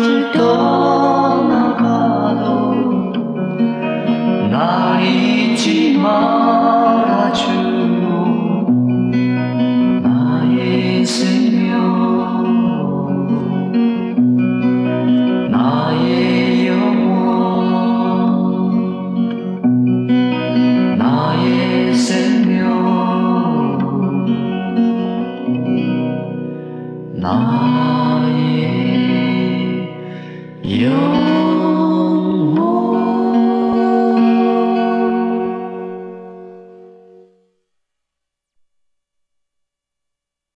You door. Yo.